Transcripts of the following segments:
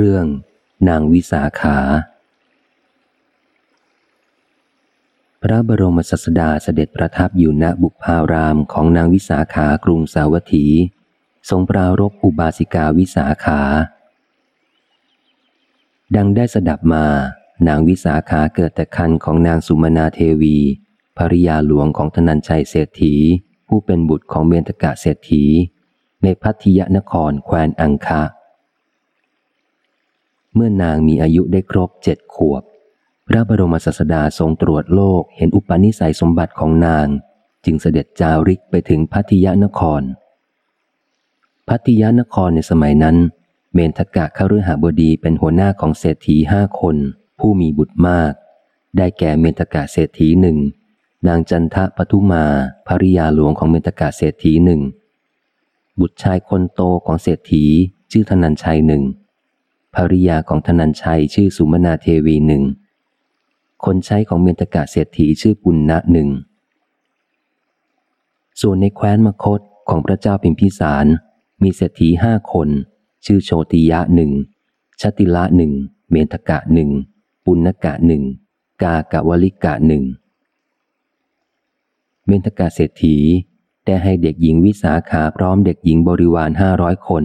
เรื่องนางวิสาขา พระบรมศาสดาเสด็จประทับอยู่ณบุพารามของนางวิสาขากรุงสาวัตถี ทรงปรารบอุบาสิกาวิสาขา ดังได้สดับมานางวิสาขาเกิดแต่คันของนางสุมนาเทวี ภริยาหลวงของธนัญชัยเศรษฐี ผู้เป็นบุตรของเมนตกะเศรษฐี ในพัทยนครแคว้นอังคา เมื่อนางมีอายุได้ครบเจ็ดขวบ พระบรมศาสดาทรงตรวจโลกเห็นอุปนิสัยสมบัติของนาง จึงเสด็จจาริกไปถึงพัทยานคร พัทยานครในสมัยนั้น เมนทกะขฤหบดีเป็นหัวหน้าของเศรษฐีห้าคน ผู้มีบุตรมาก ได้แก่เมนทกะเศรษฐีหนึ่งนางจันทะปทุมาภริยาหลวงของเมนทกะเศรษฐีหนึ่ง บุตรชายคนโตของเศรษฐีชื่อธนันชัยหนึ่ง ภริยาของธนันชัยชื่อสุมนาเทวีหนึ่ง คนใช้ของเมนตกะเศรษฐีชื่อปุณณะหนึ่ง ส่วนในแคว้นมคตของพระเจ้าพิมพิสาร มีเศรษฐีห้าคน ชื่อโชติยะหนึ่งชติละหนึ่ง เมนตกะหนึ่ง ปุณกะหนึ่ง กากะวลิกะหนึ่ง เมนตกะเศรษฐีได้ให้เด็กหญิงวิสาขาพร้อมเด็กหญิงบริวารห้าร้อยคน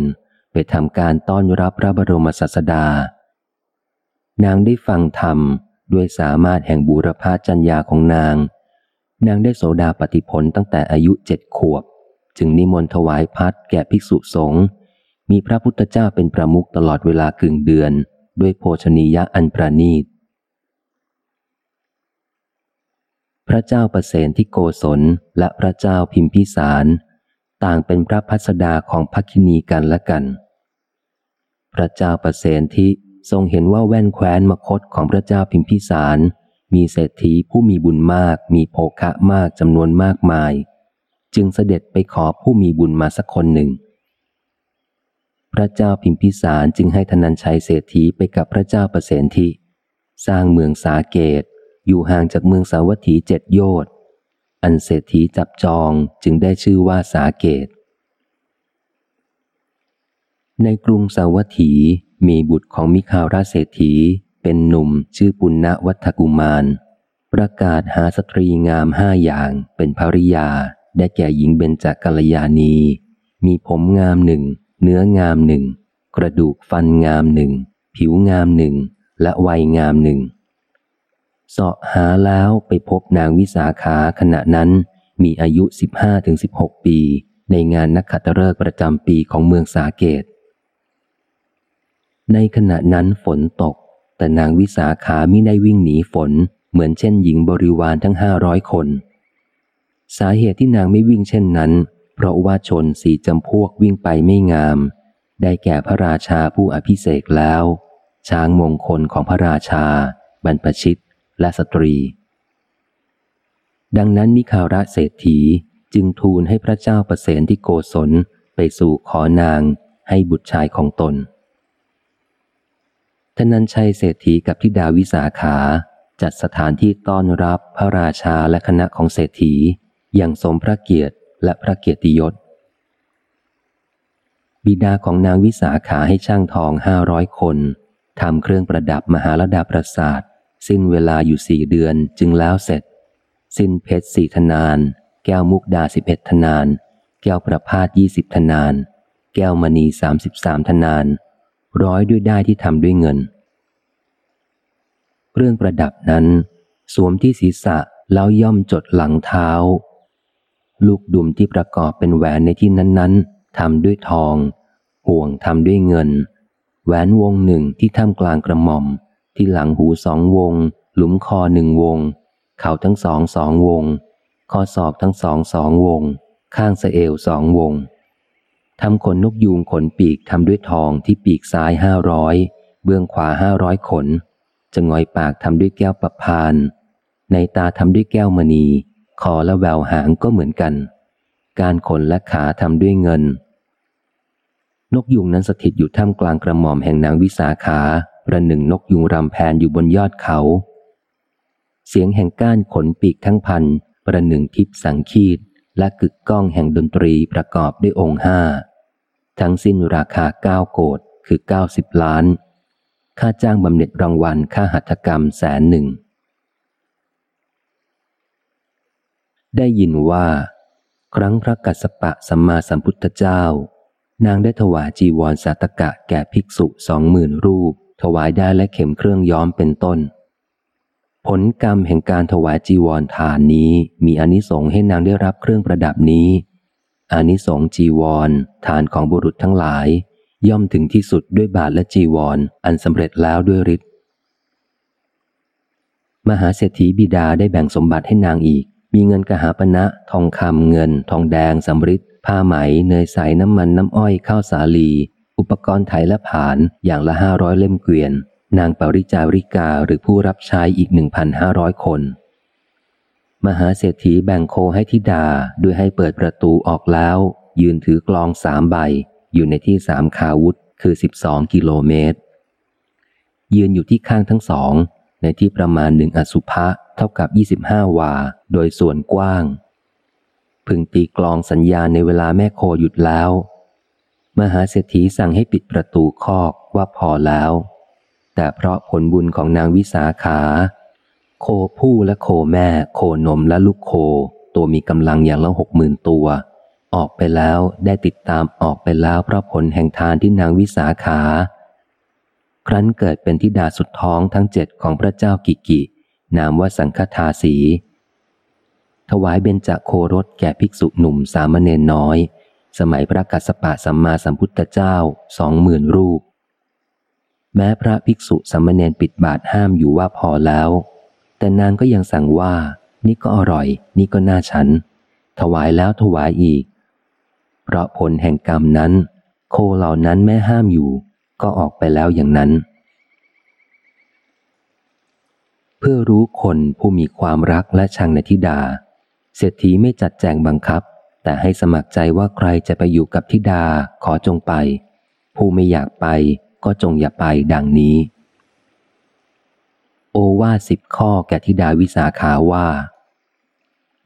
ไปทำการต้อนรับพระบรมศาสดา นางได้ฟังธรรมด้วยสามารถแห่งบูรพาจัญญาของนาง นางได้โสดาปฏิผลตั้งแต่อายุเจ็ดขวบ จึงนิมนต์ถวายพัดแก่ภิกษุสงฆ์มีพระพุทธเจ้าเป็นประมุขตลอดเวลากึ่งเดือน ด้วยโภชนียะอันประณีต พระเจ้าประเสนที่โกศลและพระเจ้าพิมพิสาร ต่างเป็นพระพัสดาของพักินีกันและกัน พระเจ้าประเสนที่ทรงเห็นว่าแว่นแคว้นมคตของพระเจ้าพิมพิสาร มีเศรษฐีผู้มีบุญมาก มีโภคะมากจำนวนมากมาย จึงเสด็จไปขอผู้มีบุญมาสักคนหนึ่ง พระเจ้าพิมพิสารจึงให้ธนัญชัยเศรษฐีไปกับพระเจ้าประเสนที่สร้างเมืองสาเกต อยู่ห่างจากเมืองสาวัตถีเจ็ดโยชน์อันเศรษฐีจับจองจึงได้ชื่อว่าสาเกต ในกรุงสาวัตถีมีบุตรของมิคาราเศรษฐี เป็นหนุ่มชื่อปุณณวัฒกุมาร ประกาศหาสตรีงามห้าอย่างเป็นภริยา ได้แก่หญิงเบญจกัลยาณี มีผมงามหนึ่ง เนื้องามหนึ่ง กระดูกฟันงามหนึ่ง ผิวงามหนึ่ง และวัยงามหนึ่งเสาะหาแล้วไปพบนางวิสาขาขณะนั้นมีอายุ 15-16 ปี ในงานนักขัตฤกษ์ประจำปีของเมืองสาเกต ในขณะนั้นฝนตก แต่นางวิสาขามิได้วิ่งหนีฝน เหมือนเช่นหญิงบริวารทั้งห้าร้อยคน สาเหตุที่นางไม่วิ่งเช่นนั้น เพราะว่าชนสีจำพวกวิ่งไปไม่งาม ได้แก่พระราชาผู้อภิเษกแล้ว ช้างมงคลของพระราชา บรรพชิต และสตรี ดังนั้นมิคาระเศรษฐีจึงทูลให้พระเจ้าประเสนที่โกศลไปสู่ขอนางให้บุตรชายของตน ทนันชัยเศรษฐีกับทิดาวิสาขา จัดสถานที่ต้อนรับพระราชาและคณะของเศรษฐี อย่างสมพระเกียรติและพระเกียรติยศ บิดาของนางวิสาขาให้ช่างทองห้าร้อยคนทำเครื่องประดับมหาลดาประสาท สิ้นเวลาอยู่สี่เดือนจึงแล้วเสร็จ สิ้นเพชรสี่ธนาน แก้วมุกดาสิบเอ็ดธนาน แก้วประพาสยี่สิบธนาน แก้วมณีสามสิบสามธนาน ร้อยด้วยได้ที่ทำด้วยเงิน เครื่องประดับนั้น สวมที่ศีรษะแล้วย่อมจดหลังเท้า ลูกดุมที่ประกอบเป็นแหวนในที่นั้นๆทำด้วยทอง ห่วงทำด้วยเงิน แหวนวงหนึ่งที่ท่ามกลางกระหม่อม ที่หลังหูสองวง หลุมคอหนึ่งวง เข่าทั้งสองสองวง ข้อศอกทั้งสองสองวง ข้างสะเอวสองวง ทำขนนกยูงขนปีกทำด้วยทองที่ปีกซ้ายห้าร้อยเบื้องขวาห้าร้อยขนจะงอยปากทำด้วยแก้วประพาน ในตาทำด้วยแก้วมณีคอและแววหางก็เหมือนกัน การขนและขาทำด้วยเงิน นกยุงนั้นสถิตอยู่ท่ามกลางกระหม่อมแห่งนางวิสาขา ประหนึ่งนกยุงรำแพนอยู่บนยอดเขา เสียงแห่งก้านขนปีกทั้งพันประหนึ่งทิพสังคีต และกึกก้องแห่งดนตรีประกอบด้วยองค์ห้า ทั้งสิ้นราคาเก้าโกดคือเก้าสิบล้าน ค่าจ้างบำเหน็จรางวัลค่าหัตถกรรมแสนหนึ่ง ได้ยินว่า ครั้งพระกัสสปะสัมมาสัมพุทธเจ้า นางได้ถวายจีวรสาตกะแก่ภิกษุสองหมื่นรูป ถวายได้และเข็มเครื่องย้อมเป็นต้น ผลกรรมแห่งการถวายจีวรทานนี้มีอนิสงส์ให้นางได้รับเครื่องประดับนี้ อนิสงส์จีวร ทานของบุรุษทั้งหลาย ย่อมถึงที่สุดด้วยบาทและจีวรออันสำเร็จแล้วด้วยฤทธิ์มหาเศรษฐีบิดาได้แบ่งสมบัติให้นางอีก มีเงินกหาปณะทองคำเงิน ทองแดงสำริดผ้าไหม เนยใสน้ำมันน้ำอ้อยข้าวสาลี อุปกรณ์ไถและผานอย่างละห้าร้อยเล่มเกวียน นางปริจาริกาหรือผู้รับใช้อีกหนึ่งพันห้าร้อยคน มหาเศรษฐีแบ่งโคให้ทิดาด้วยให้เปิดประตูออกแล้ว ยืนถือกลองสามใบ อยู่ในที่สามคาวุธคือสิบสองกิโลเมตร ยืนอยู่ที่ข้างทั้งสอง ในที่ประมาณหนึ่งอสุภะเท่ากับยี่สิบห้าวา โดยส่วนกว้าง พึงตีกลองสัญญาณในเวลาแม่โคหยุดแล้ว มหาเศรษฐีสั่งให้ปิดประตูคอกว่าพอแล้ว แต่เพราะผลบุญของนางวิสาขา โคผู้และโคแม่ โคนมและลูกโค ตัวมีกำลังอย่างละหกหมื่นตัว ออกไปแล้วได้ติดตามออกไปแล้วเพราะผลแห่งทานที่นางวิสาขา ครั้นเกิดเป็นทิดาสุดท้องทั้งเจ็ดของพระเจ้ากิกิ นามว่าสังฆทาสี ถวายเบญจโครสแก่ภิกษุหนุ่มสามเณรน้อย สมัยพระกัสสปะสัมมาสัมพุทธเจ้าสองหมื่นรูป แม้พระภิกษุสามเณรปิดบาทห้ามอยู่ว่าพอแล้ว แต่นางก็ยังสั่งว่า นี่ก็อร่อย นี่ก็น่าฉัน ถวายแล้วถวายอีก เพราะผลแห่งกรรมนั้น โคเหล่านั้นแม่ห้ามอยู่ ก็ออกไปแล้วอย่างนั้น เพื่อรู้คนผู้มีความรักและชังในทิดา เศรษฐีไม่จัดแจงบังคับ แต่ให้สมัครใจว่าใครจะไปอยู่กับทิดาขอจงไป ผู้ไม่อยากไป ก็จงอย่าไปดังนี้ โอวาสิบข้อแก่ทิดาวิสาขาว่า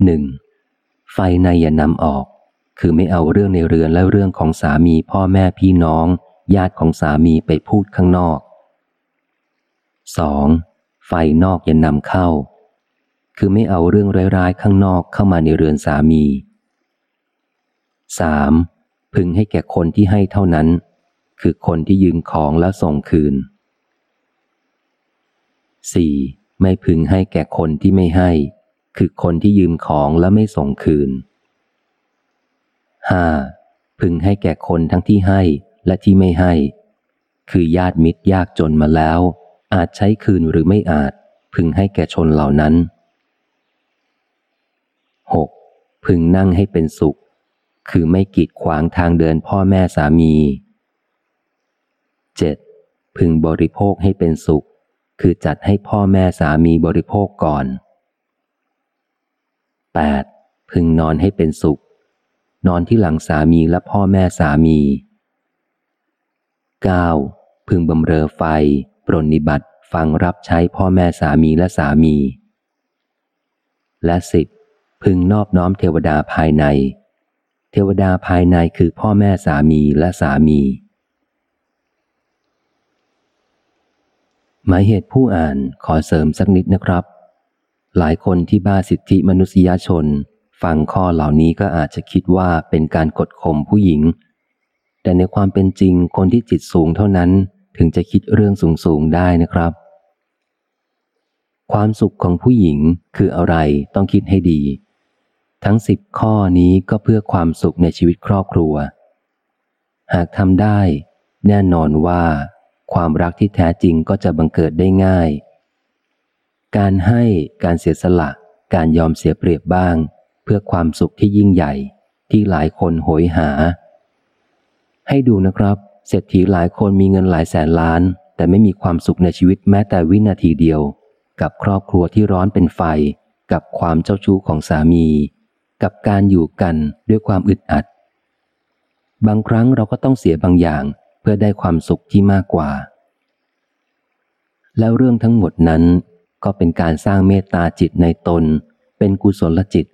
หนึ่งไฟในอย่านำออก คือไม่เอาเรื่องในเรือนและเรื่องของสามีพ่อแม่พี่น้อง ญาติของสามีไปพูดข้างนอก 2. ไฟนอกอย่านำเข้า คือไม่เอาเรื่องร้ายๆข้างนอกเข้ามาในเรือนสามี 3. พึงให้แก่คนที่ให้เท่านั้น คือคนที่ยืมของแล้วส่งคืน 4. ไม่พึงให้แก่คนที่ไม่ให้ คือคนที่ยืมของแล้วไม่ส่งคืน 5. พึงให้แก่คนทั้งที่ให้และที่ไม่ให้ คือญาติมิตรยากจนมาแล้ว อาจใช้คืนหรือไม่อาจ พึงให้แก่ชนเหล่านั้น 6. พึงนั่งให้เป็นสุข คือไม่กีดขวางทางเดินพ่อแม่สามี 7. พึงบริโภคให้เป็นสุข คือจัดให้พ่อแม่สามีบริโภคก่อน 8. พึงนอนให้เป็นสุข นอนที่หลังสามีและพ่อแม่สามี 9. พึงบำเรอไฟ ปรนนิบัติฟังรับใช้พ่อแม่สามีและสามี และสิบพึงนอบน้อมเทวดาภายใน เทวดาภายในคือพ่อแม่สามีและสามี หมายเหตุผู้อ่านขอเสริมสักนิดนะครับ หลายคนที่บ้าสิทธิมนุษยชน ฟังข้อเหล่านี้ก็อาจจะคิดว่าเป็นการกดข่มผู้หญิง แต่ในความเป็นจริงคนที่จิตสูงเท่านั้นถึงจะคิดเรื่องสูงสูงได้นะครับ ความสุขของผู้หญิงคืออะไรต้องคิดให้ดี ทั้งสิบข้อนี้ก็เพื่อความสุขในชีวิตครอบครัว หากทำได้ แน่นอนว่า ความรักที่แท้จริงก็จะบังเกิดได้ง่าย การให้การเสียสละ การยอมเสียเปรียบบ้าง เพื่อความสุขที่ยิ่งใหญ่ที่หลายคนโหยหา ให้ดูนะครับ เศรษฐีหลายคนมีเงินหลายแสนล้าน แต่ไม่มีความสุขในชีวิตแม้แต่วินาทีเดียว กับครอบครัวที่ร้อนเป็นไฟ กับความเจ้าชู้ของสามี กับการอยู่กันด้วยความอึดอัด บางครั้งเราก็ต้องเสียบางอย่าง พื่อได้ความสุขที่มากกว่า แล้วเรื่องทั้งหมดนั้นก็เป็นการสร้างเมตตาจิตในตน เป็นกุศลจิต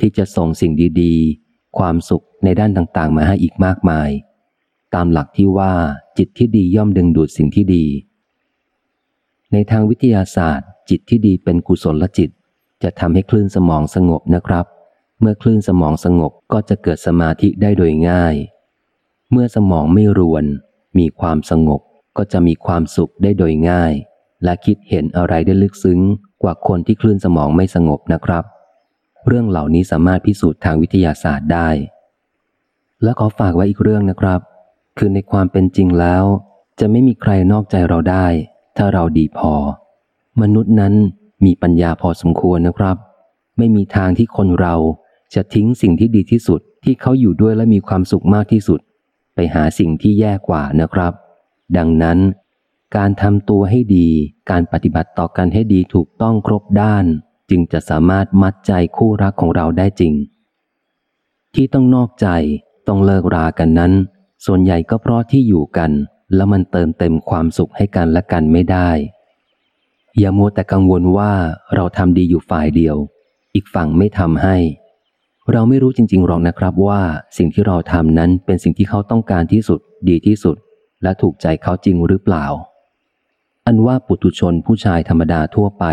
ที่จะส่งสิ่งดีๆ ความสุขในด้านต่างๆ มาให้อีกมากมาย ตามหลักที่ว่าจิตที่ดีย่อมดึงดูดสิ่งที่ดี ในทางวิทยาศาสตร์ จิตที่ดีเป็นกุศลจิต จะทำให้คลื่นสมองสงบนะครับ เมื่อคลื่นสมองสงบก็จะเกิดสมาธิได้โดยง่าย เมื่อสมองไม่รวน มีความสงบก็จะมีความสุขได้โดยง่าย และคิดเห็นอะไรได้ลึกซึ้งกว่าคนที่คลื่นสมองไม่สงบนะครับ เรื่องเหล่านี้สามารถพิสูจน์ทางวิทยาศาสตร์ได้ และขอฝากไว้อีกเรื่องนะครับ คือในความเป็นจริงแล้ว จะไม่มีใครนอกใจเราได้ ถ้าเราดีพอ มนุษย์นั้นมีปัญญาพอสมควรนะครับ ไม่มีทางที่คนเราจะทิ้งสิ่งที่ดีที่สุดที่เขาอยู่ด้วยและมีความสุขมากที่สุด ไปหาสิ่งที่แย่กว่านะครับ ดังนั้น การทำตัวให้ดี การปฏิบัติต่อกันให้ดีถูกต้องครบด้าน จึงจะสามารถมัดใจคู่รักของเราได้จริง ที่ต้องนอกใจ ต้องเลิกรากันนั้น ส่วนใหญ่ก็เพราะที่อยู่กัน แล้วมันเติมเต็มความสุขให้กันและกันไม่ได้ อย่ามัวแต่กังวลว่าเราทำดีอยู่ฝ่ายเดียว อีกฝั่งไม่ทำให้ เราไม่รู้จริงๆหรอกนะครับว่าสิ่งที่เราทำนั้นเป็นสิ่งที่เขาต้องการที่สุด ดีที่สุด และถูกใจเขาจริงหรือเปล่า อันว่าปุถุชนผู้ชายธรรมดาทั่วไป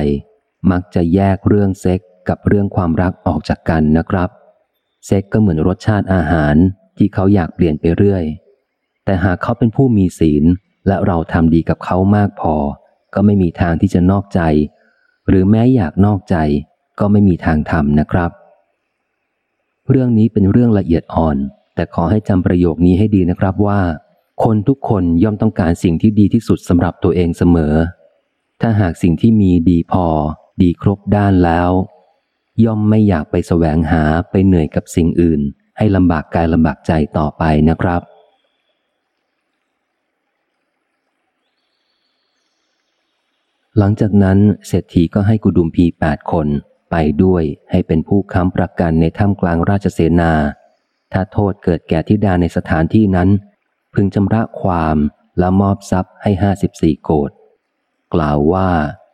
มักจะแยกเรื่องเซ็กกับเรื่องความรักออกจากกันนะครับ เซ็กก็เหมือนรสชาติอาหารที่เขาอยากเปลี่ยนไปเรื่อย แต่หากเขาเป็นผู้มีศีล และเราทำดีกับเขามากพอ ก็ไม่มีทางที่จะนอกใจ หรือแม้อยากนอกใจ ก็ไม่มีทางทำนะครับ เรื่องนี้เป็นเรื่องละเอียดอ่อน แต่ขอให้จำประโยคนี้ให้ดีนะครับว่า คนทุกคนย่อมต้องการสิ่งที่ดีที่สุดสำหรับตัวเองเสมอ ถ้าหากสิ่งที่มีดีพอ ดีครบด้านแล้ว ย่อมไม่อยากไปแสวงหาไปเหนื่อยกับสิ่งอื่น ให้ลำบากกายลำบากใจต่อไปนะครับหลังจากนั้นเศรษฐีก็ให้กุดุมพีแปดคน ไปด้วยให้เป็นผู้ค้ำประกันในถ้ำกลางราชเสนา ถ้าโทษเกิดแก่ทิดาในสถานที่นั้น พึงชำระความและมอบทรัพย์ให้ห้าสิบสี่โกดกล่าวว่า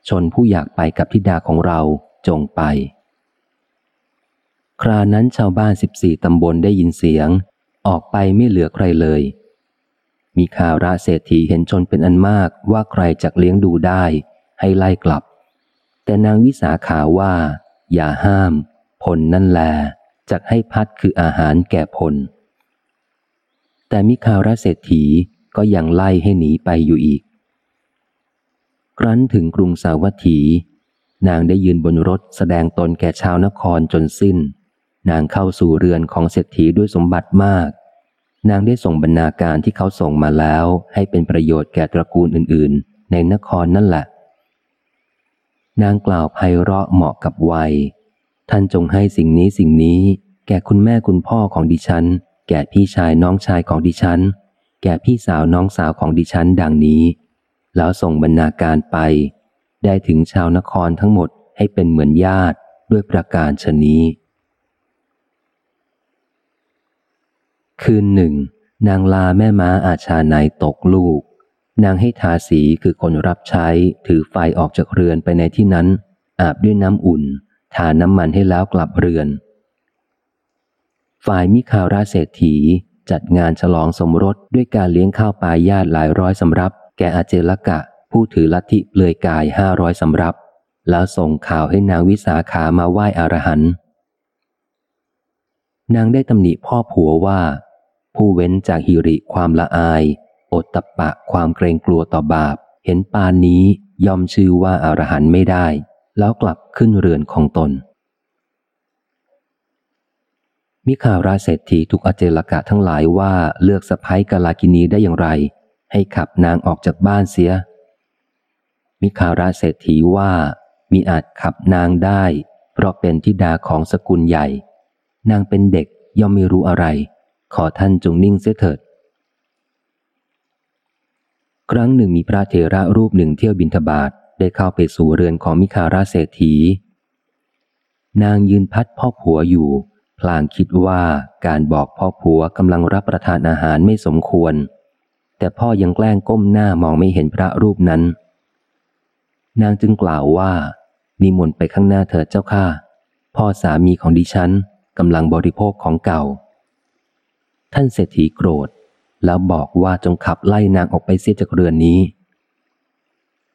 ชนผู้อยากไปกับทิดาของเราจงไป ครานั้นชาวบ้านสิบสี่ตำบลได้ยินเสียง ออกไปไม่เหลือใครเลย มีข่าวราเศรษฐีเห็นชนเป็นอันมากว่าใครจักเลี้ยงดูได้ให้ไล่กลับ แต่นางวิสาขาว่า อย่าห้าม ผลนั่นแลจักให้พัดคืออาหารแก่ผล แต่มิคาราเศรษฐีก็ยังไล่ให้หนีไปอยู่อีก ครั้นถึงกรุงสาวัตถี นางได้ยืนบนรถแสดงตนแก่ชาวนครจนสิ้น นางเข้าสู่เรือนของเศรษฐีด้วยสมบัติมากนางได้ส่งบรรณาการที่เขาส่งมาแล้ว ให้เป็นประโยชน์แก่ตระกูลอื่น ๆ ในนครนั่นแหละ นางกล่าวไพเราะเหมาะกับวัย ท่านจงให้สิ่งนี้สิ่งนี้ แก่คุณแม่คุณพ่อของดิฉัน แก่พี่ชายน้องชายของดิฉัน แก่พี่สาวน้องสาวของดิฉันดังนี้ แล้วส่งบรรณาการไป ได้ถึงชาวนครทั้งหมดให้เป็นเหมือนญาติด้วยประการชนี้ คืนหนึ่ง นางลาแม่ม้าอาชาในตกลูก นางให้ทาสีคือคนรับใช้ถือไฟออกจากเรือนไปในที่นั้น อาบด้วยน้ำอุ่น ทาน้ำมันให้แล้วกลับเรือน ฝ่ายมิคาราเศรษฐีจัดงานฉลองสมรสด้วยการเลี้ยงข้าวปลายญาติหลายร้อยสำรับ แก่อาเจลกะ ผู้ถือลัทธิเปลือยกายห้าร้อยสำรับ แล้วส่งข่าวให้นางวิสาขามาไหว้อรหันต์นางได้ตำหนิพ่อผัวว่า ผู้เว้นจากหิริความละอาย อดตะปะความเกรงกลัวต่อบาป เห็นปานนี้ยอมชื่อว่าอารหันต์ไม่ได้ แล้วกลับขึ้นเรือนของตน มิคาราเศรษฐีถูกอเจลกะทั้งหลายว่าเลือกสะพ้ยกาลากินีได้อย่างไร ให้ขับนางออกจากบ้านเสีย มิคาราเศรษฐีว่ามีอาจขับนางได้ เพราะเป็นธิดาของสกุลใหญ่ นางเป็นเด็กย่อมไม่รู้อะไร ขอท่านจงนิ่งเสียเถิด ครั้งหนึ่งมีพระเทระรูปหนึ่งเที่ยวบินทบาทได้เข้าไปสู่เรือนของมิคาราเศรษฐี นางยืนพัดพ่อผัวอยู่ พลางคิดว่าการบอกพ่อผัวกำลังรับประทานอาหารไม่สมควร แต่พ่อยังแกล้งก้มหน้ามองไม่เห็นพระรูปนั้น นางจึงกล่าวว่านิมนต์ไปข้างหน้าเถิดเจ้าข้าพ่อสามีของดิฉันกำลังบริโภคของเก่า ท่านเศรษฐีโกรธ แล้วบอกว่าจงขับไล่นางออกไปเสียจากเรือนนี้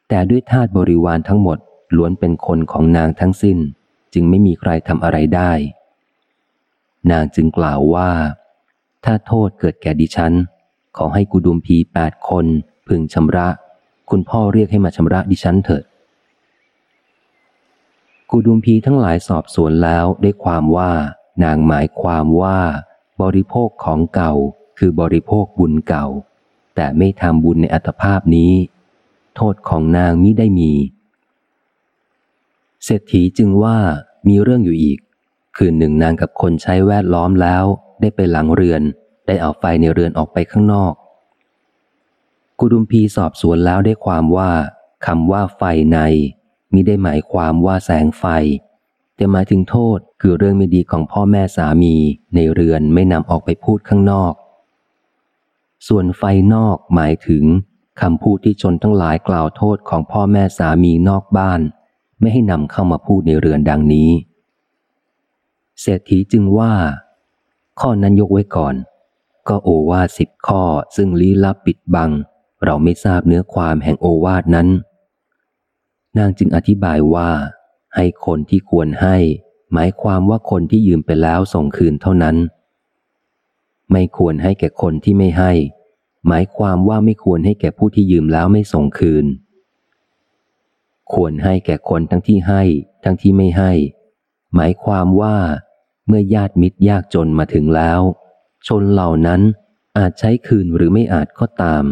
แต่ด้วยทาตบริวารทั้งหมดล้วนเป็นคนของนางทั้งสิ้น จึงไม่มีใครทำอะไรได้ นางจึงกล่าวว่า ถ้าโทษเกิดแก่ดิฉัน ขอให้กุดุมพีแปดคน พึงชำระ คุณพ่อเรียกให้มาชำระดิฉันเถิดกุดุมพีทั้งหลายสอบสวนแล้วได้ความว่านางหมายความว่า บริโภคของเก่า คือบริโภคบุญเก่า แต่ไม่ทำบุญในอัตภาพนี้ โทษของนางมิได้มี เศรษฐีจึงว่ามีเรื่องอยู่อีก คือหนึ่งนางกับคนใช้แวดล้อมแล้ว ได้ไปหลังเรือน ได้เอาไฟในเรือนออกไปข้างนอก กุดุมพีสอบสวนแล้วได้ความว่าคำว่าไฟในมิได้หมายความว่าแสงไฟแต่หมายถึงโทษคือเรื่องไม่ดีของพ่อแม่สามีในเรือนไม่นำออกไปพูดข้างนอก ส่วนไฟนอกหมายถึงคำพูดที่ชนทั้งหลายกล่าวโทษของพ่อแม่สามีนอกบ้าน ไม่ให้นำเข้ามาพูดในเรือนดังนี้ เศรษฐีจึงว่า ข้อนั้นยกไว้ก่อน ก็โอวาสิบข้อซึ่งลี้ลับปิดบัง เราไม่ทราบเนื้อความแห่งโอวาทนั้น นางจึงอธิบายว่า ให้คนที่ควรให้ หมายความว่าคนที่ยืมไปแล้วส่งคืนเท่านั้น ไม่ควรให้แก่คนที่ไม่ให้ หมายความว่าไม่ควรให้แก่ผู้ที่ยืมแล้วไม่ส่งคืน ควรให้แก่คนทั้งที่ให้ ทั้งที่ไม่ให้ หมายความว่า เมื่อญาติมิตรยากจนมาถึงแล้ว ชนเหล่านั้นอาจใช้คืนหรือไม่อาจก็ตาม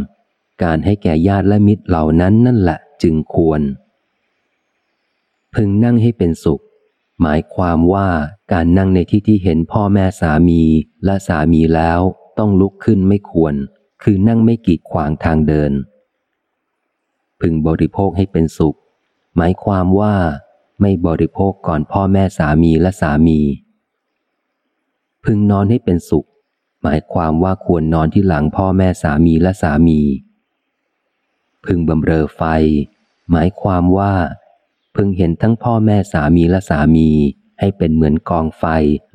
การให้แก่ญาติและมิตรเหล่านั้นนั่นแหละจึงควร พึงนั่งให้เป็นสุข หมายความว่าการนั่งในที่ที่เห็นพ่อแม่สามีและสามีแล้วต้องลุกขึ้นไม่ควร คือนั่งไม่กีดขวางทางเดิน พึงบริโภคให้เป็นสุข หมายความว่าไม่บริโภคก่อนพ่อแม่สามีและสามี พึงนอนให้เป็นสุข หมายความว่าควรนอนที่หลังพ่อแม่สามีและสามี พึงบำเรอไฟ หมายความว่า พึงเห็นทั้งพ่อแม่สามีและสามีให้เป็นเหมือนกองไฟ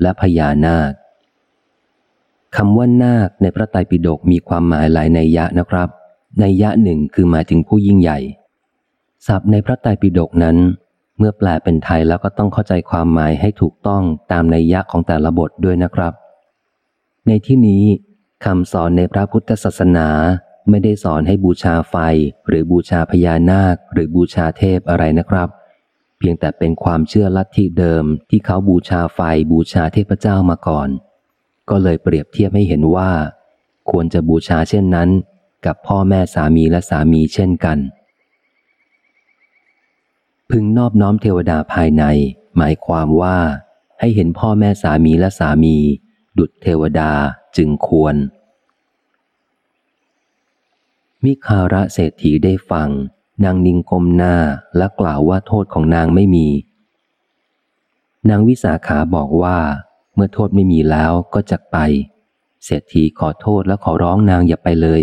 และพญานาคคำว่านาคในพระไตรปิฎกมีความหมายหลายในยะนะครับ ในยะหนึ่งคือหมายถึงผู้ยิ่งใหญ่ศัพท์ในพระไตรปิฎกนั้น เมื่อแปลเป็นไทยแล้วก็ต้องเข้าใจความหมายให้ถูกต้องตามในยะของแต่ละบทด้วยนะครับ ในที่นี้คำสอนในพระพุทธศาสนาไม่ได้สอนให้บูชาไฟ หรือบูชาพญานาค หรือบูชาเทพอะไรนะครับ เพียงแต่เป็นความเชื่อลัทธิเดิมที่เขาบูชาไฟบูชาเทพเจ้ามาก่อน ก็เลยเปรียบเทียบให้เห็นว่า ควรจะบูชาเช่นนั้น กับพ่อแม่สามีและสามีเช่นกัน พึงนอบน้อมเทวดาภายใน หมายความว่า ให้เห็นพ่อแม่สามีและสามี ดุจเทวดาจึงควร มิคาระเศรษฐีได้ฟัง นางนิงกมหน้าและกล่าวว่าโทษของนางไม่มี นางวิสาขาบอกว่า เมื่อโทษไม่มีแล้วก็จะไป เศรษฐีขอโทษและขอร้องนางอย่าไปเลย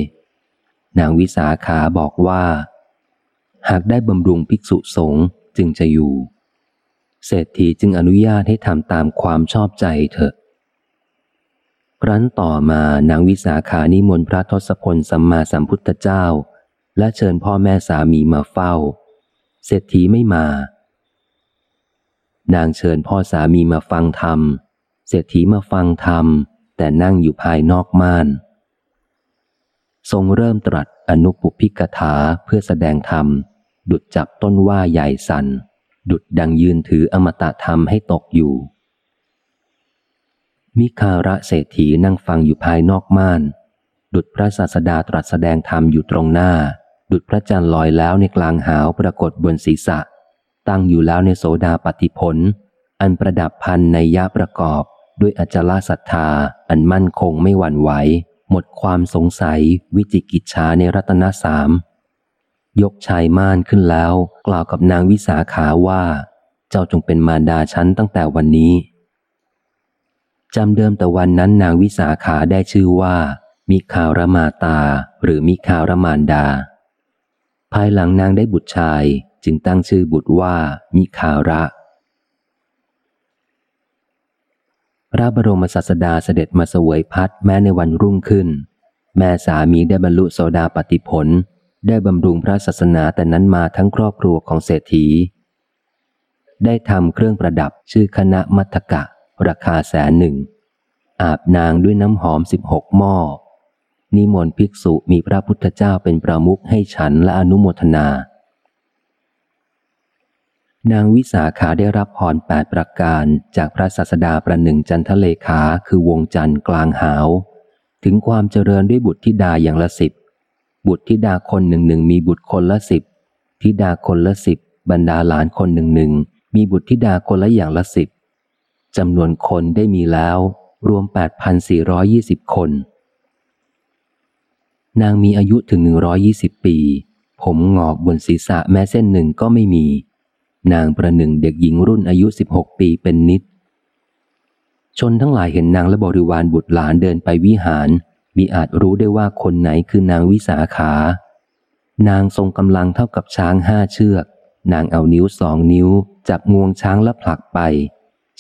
นางวิสาขาบอกว่า หากได้บำรุงภิกษุสงฆ์จึงจะอยู่ เศรษฐีจึงอนุญาตให้ทำตามความชอบใจเถอะครั้นต่อมานางวิสาขานิมนต์พระทศพลสัมมาสัมพุทธเจ้า และเชิญพ่อแม่สามีมาเฝ้า เศรษฐีไม่มา นางเชิญพ่อสามีมาฟังธรรม เศรษฐีมาฟังธรรม แต่นั่งอยู่ภายนอกม่าน ทรงเริ่มตรัสอนุปุพิกถาเพื่อแสดงธรรม ดุดจับต้นว่าใหญ่สัน ดุดดังยืนถืออมตะธรรมให้ตกอยู่ มิคาระเศรษฐีนั่งฟังอยู่ภายนอกม่านดุดพระศาสดาตรัสแสดงธรรมอยู่ตรงหน้า ดุดพระจันทร์ลอยแล้วในกลางหาวปรากฏบนศีรษะ ตั้งอยู่แล้วในโสดาปฏิผล อันประดับพันในยะประกอบด้วยอจลาศรัทธา อันมั่นคงไม่หวั่นไหว หมดความสงสัย วิจิกิจชาในรัตนสาม ยกชายม่านขึ้นแล้ว กล่าวกับนางวิสาขาว่า เจ้าจงเป็นมารดาฉันตั้งแต่วันนี้จำเดิมแต่วันนั้นนางวิสาขาได้ชื่อว่า มิคารมาตา หรือมิคารมานดา ภายหลังนางได้บุตรชายจึงตั้งชื่อบุตรว่ามิคาระ พระบรมศาสดาเสด็จมาเสวยพัดแม้ในวันรุ่งขึ้น แม่สามีได้บรรลุโสดาปติผล ได้บำรุงพระศาสนาแต่นั้นมาทั้งครอบครัวของเศรษฐี ได้ทำเครื่องประดับชื่อคณะมัทกะ ราคาแสนหนึ่ง อาบนางด้วยน้ำหอมสิบหกหม้อ นิมนต์ภิกษุมีพระพุทธเจ้าเป็นประมุขให้ฉันและอนุโมทนา นางวิสาขาได้รับพรแปดประการจากพระศาสดาประหนึ่งจันทเลขาคือวงจันทร์กลางหาว ถึงความเจริญด้วยบุตรธิดาอย่างละสิบ บุตรธิดาคนหนึ่งหนึ่งมีบุตรคนละสิบธิดาคนละสิบบรรดาหลานคนหนึ่งหนึ่งมีบุตรธิดาคนละอย่างละสิบจำนวนคนได้มีแล้ว รวม 8,420 คน นางมีอายุถึง 120 ปี ผมงอกบนศีรษะแม้เส้นหนึ่งก็ไม่มี นางประหนึ่งเด็กหญิงรุ่นอายุ 16 ปีเป็นนิด ชนทั้งหลายเห็นนางและบริวารบุตรหลานเดินไปวิหาร มีอาจรู้ได้ว่าคนไหนคือนางวิสาขา นางทรงกำลังเท่ากับช้างห้าเชือก นางเอานิ้วสองนิ้ว จับงวงช้างและผลักไป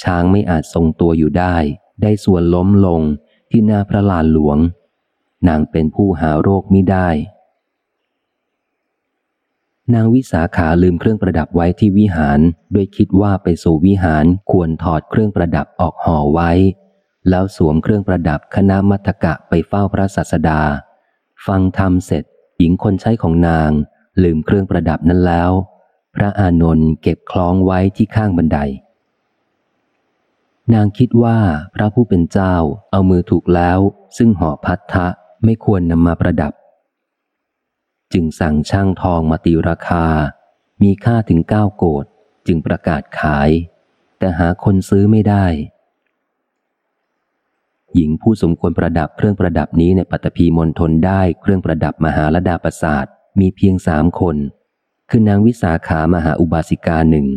ช้างไม่อาจทรงตัวอยู่ได้ ได้ส่วนล้มลงที่หน้าพระลานหลวง นางเป็นผู้หาโรคไม่ได้ นางวิสาขาลืมเครื่องประดับไว้ที่วิหาร ด้วยคิดว่าไปสู่วิหารควรถอดเครื่องประดับออกห่อไว้ แล้วสวมเครื่องประดับคณะมัทกะไปเฝ้าพระศาสดา ฟังธรรมเสร็จ หญิงคนใช้ของนาง ลืมเครื่องประดับนั้นแล้ว พระอานนท์เก็บคล้องไว้ที่ข้างบันไดนางคิดว่าพระผู้เป็นเจ้าเอามือถูกแล้ว ซึ่งห่อพัทธะ ไม่ควรนำมาประดับ จึงสั่งช่างทองมาตีราคา มีค่าถึงเก้าโกดจึงประกาศขาย แต่หาคนซื้อไม่ได้ หญิงผู้สมควรประดับเครื่องประดับนี้ในปัตภีมณฑลได้เครื่องประดับมหาลดาประสาทมีเพียงสามคน คือนางวิสาขามหาอุบาสิกาหนึ่ง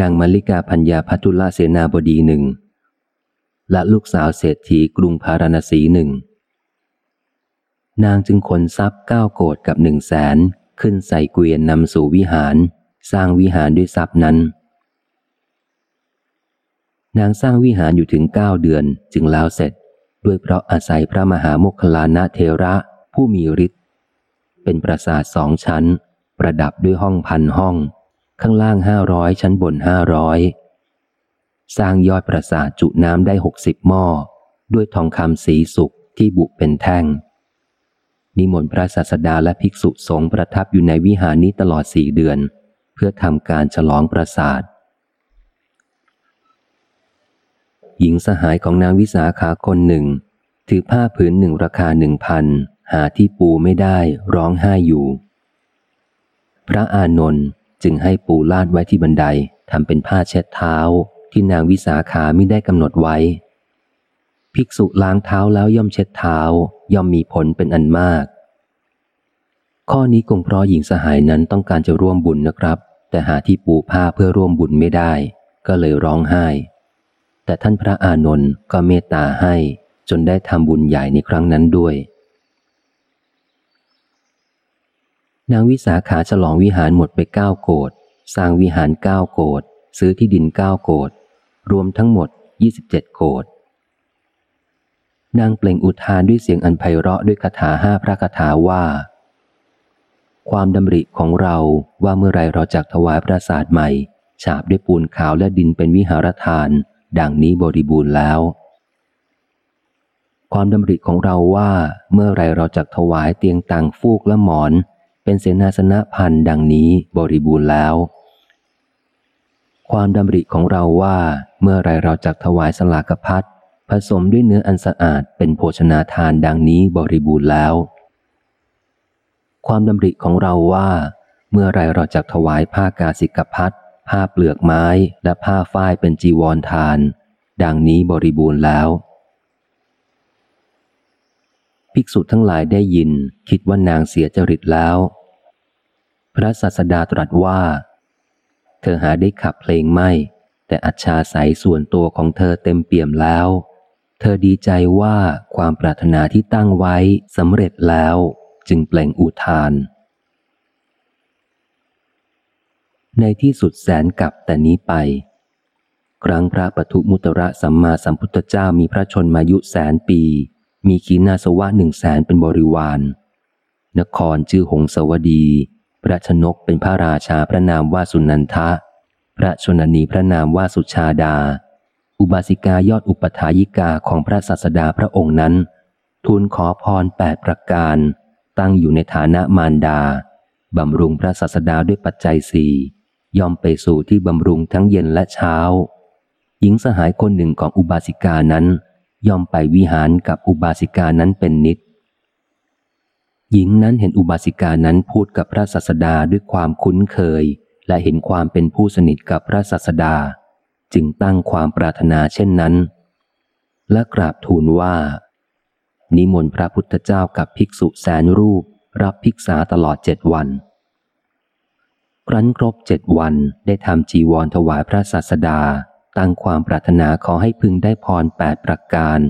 นางมลิกาพัญญาพัทุลาเสนาบดีหนึ่งและลูกสาวเศรษฐีกรุงพาราณสีหนึ่ง นางจึงขนทรัพย์เก้าโกดกับหนึ่งแสนขึ้นใส่เกวียนนำสู่วิหาร สร้างวิหารด้วยทรัพย์นั้น นางสร้างวิหารอยู่ถึงเก้าเดือนจึงแล้วเสร็จ ด้วยเพราะอาศัยพระมหาโมคคลานะเทระผู้มีฤทธิ์เป็นปราสาทสองชั้น ประดับด้วยห้องพันห้อง ข้างล่างห้าร้อยชั้นบนห้าร้อยสร้างยอดปราสาทจุน้ำได้หกสิบหม้อ ด้วยทองคำสีสุกที่บุเป็นแท่ง นิมนต์พระศาสดาและภิกษุสงฆ์ประทับอยู่ในวิหารนี้ตลอดสี่เดือน เพื่อทำการฉลองปราสาทหญิงสหายของนางวิสาขาคนหนึ่ง ถือผ้าผืนหนึ่งราคาหนึ่งพันหาที่ปูไม่ได้ร้องไห้อยู่ พระอานนท์จึงให้ปูลาดไว้ที่บันไดทำเป็นผ้าเช็ดเท้าที่นางวิสาขาไม่ได้กำหนดไว้ ภิกษุล้างเท้าแล้วย่อมเช็ดเท้า ย่อมมีผลเป็นอันมาก ข้อนี้คงเพราะหญิงสหายนั้นต้องการจะร่วมบุญนะครับ แต่หาที่ปูผ้าเพื่อร่วมบุญไม่ได้ ก็เลยร้องไห้ แต่ท่านพระอานนท์ก็เมตตาให้จนได้ทำบุญใหญ่ในครั้งนั้นด้วย นางวิสาขาฉลองวิหารหมดไปเก้าโกดสร้างวิหารเก้าโกดซื้อที่ดินเก้าโกดรวมทั้งหมดยี่สิบเจ็ดโกด นางเปล่งอุทานด้วยเสียงอันไพเราะด้วยคาถาห้าพระคาถาว่า ความดำริของเราว่าเมื่อไรเราจักถวายพระศาสตร์ใหม่ ฉาบด้วยปูนขาวและดินเป็นวิหารทาน ดังนี้บริบูรณ์แล้ว ความดำริของเราว่าเมื่อไรเราจะถวายเตียงต่างฟูกและหมอน เป็นเสนาสนะพันดังนี้บริบูรณ์แล้ว ความดำริของเราว่าเมื่อไรเราจะถวายสลากพัด ผสมด้วยเนื้ออันสะอาดเป็นโภชนาทานดังนี้บริบูรณ์แล้ว ความดำริของเราว่า เมื่อไรเราจะถวายผ้ากาสิกพัดผ้าเปลือกไม้และผ้าฝ้ายเป็นจีวรทาน ดังนี้บริบูรณ์แล้ว ภิกษุทั้งหลายได้ยินคิดว่านางเสียจริตแล้ว พระศาสดาตรัสว่า เธอหาได้ขับเพลงไม่ แต่อัจฉาสายส่วนตัวของเธอเต็มเปี่ยมแล้ว เธอดีใจว่าความปรารถนาที่ตั้งไว้สำเร็จแล้ว จึงเปล่งอุทาน ในที่สุดแสนกับแต่นี้ไป ครั้งพระปทุมุตระสัมมาสัมพุทธเจ้ามีพระชนมายุแสนปี มีขีณาสวะหนึ่งแสนเป็นบริวาร นครชื่อหงสวดี พระชนกเป็นพระราชาพระนามว่าสุนันทะ พระชนนีพระนามว่าสุชาดา อุบาสิกายอดอุปถายิกาของพระศาสดาพระองค์นั้น ทูลขอพรแปดประการ ตั้งอยู่ในฐานะมารดา บำรุงพระศาสดาด้วยปัจจัยสี่ยอมไปสู่ที่บำรุงทั้งเย็นและเช้า หญิงสหายคนหนึ่งของอุบาสิกานั้น ยอมไปวิหารกับอุบาสิกานั้นเป็นนิด หญิงนั้นเห็นอุบาสิกานั้นพูดกับพระศาสดาด้วยความคุ้นเคย และเห็นความเป็นผู้สนิทกับพระศาสดา จึงตั้งความปรารถนาเช่นนั้น และกราบทูลว่า นิมนต์พระพุทธเจ้ากับภิกษุแสนรูปรับภิกษาตลอดเจ็ดวัน ครั้นครบเจ็ดวันได้ทำจีวรถวายพระศาสดา ตั้งความปรารถนาขอให้พึงได้พรแปดประการ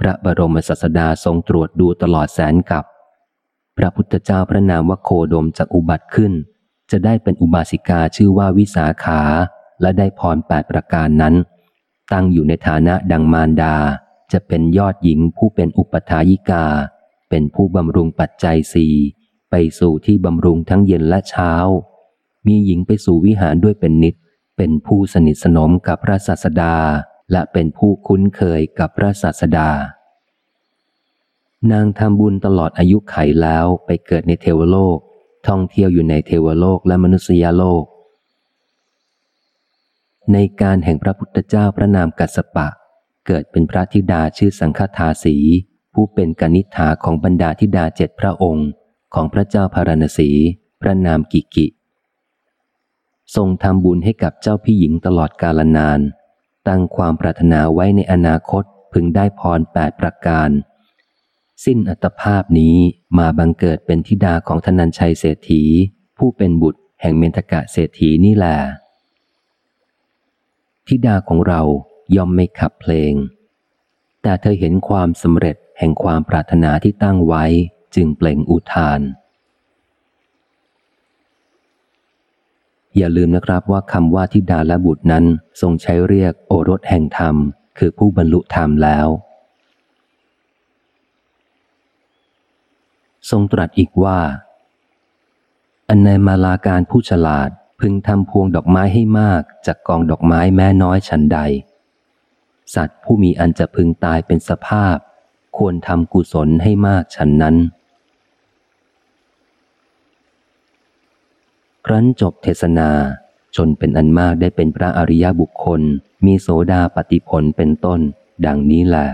พระบรมศาสดาทรงตรวจดูตลอดแสนกับ พระพุทธเจ้าพระนามวโคดมจากอุบัติขึ้น จะได้เป็นอุบาสิกาชื่อว่าวิสาขา และได้พรแปดประการนั้น ตั้งอยู่ในฐานะดังมารดา จะเป็นยอดหญิงผู้เป็นอุปถายิกา เป็นผู้บำรุงปัจจัยสี่ไปสู่ที่บำรุงทั้งเย็นและเช้า มีหญิงไปสู่วิหารด้วยเป็นนิด เป็นผู้สนิทสนมกับพระศาสดา และเป็นผู้คุ้นเคยกับพระศาสดานางทำบุญตลอดอายุไขแล้วไปเกิดในเทวโลก ท่องเที่ยวอยู่ในเทวโลกและมนุษยโลก ในการแห่งพระพุทธเจ้าพระนามกัสปะ เกิดเป็นพระธิดาชื่อสังฆทาสี ผู้เป็นกนิษฐาของบรรดาธิดาเจ็ดพระองค์ของพระเจ้าพารณสี พระนามกิกิ ทรงทำบุญให้กับเจ้าพี่หญิงตลอดกาลนาน ตั้งความปรารถนาไว้ในอนาคตพึงได้พรแปดประการ สิ้นอัตภาพนี้มาบังเกิดเป็นธิดาของธนัญชัยเศรษฐี ผู้เป็นบุตรแห่งเมนทกะเศรษฐีนี่แหละ ธิดาของเรายอมไม่ขับเพลง แต่เธอเห็นความสำเร็จแห่งความปรารถนาที่ตั้งไว้จึงเปล่งอุทาน อย่าลืมนะครับว่าคำว่าทิดาและบุตรนั้นทรงใช้เรียกโอรสแห่งธรรม คือผู้บรรลุธรรมแล้ว ทรงตรัสอีกว่า อันในมาลาการผู้ฉลาด พึงทำพวงดอกไม้ให้มากจากกองดอกไม้แม้น้อยฉันใด สัตว์ผู้มีอันจะพึงตายเป็นสภาพ ควรทำกุศลให้มากฉันนั้น ครั้นจบเทศนาจนเป็นอันมากได้เป็นพระอริยบุคคล มีโสดาปฏิผลเป็นต้น ดังนี้แหละ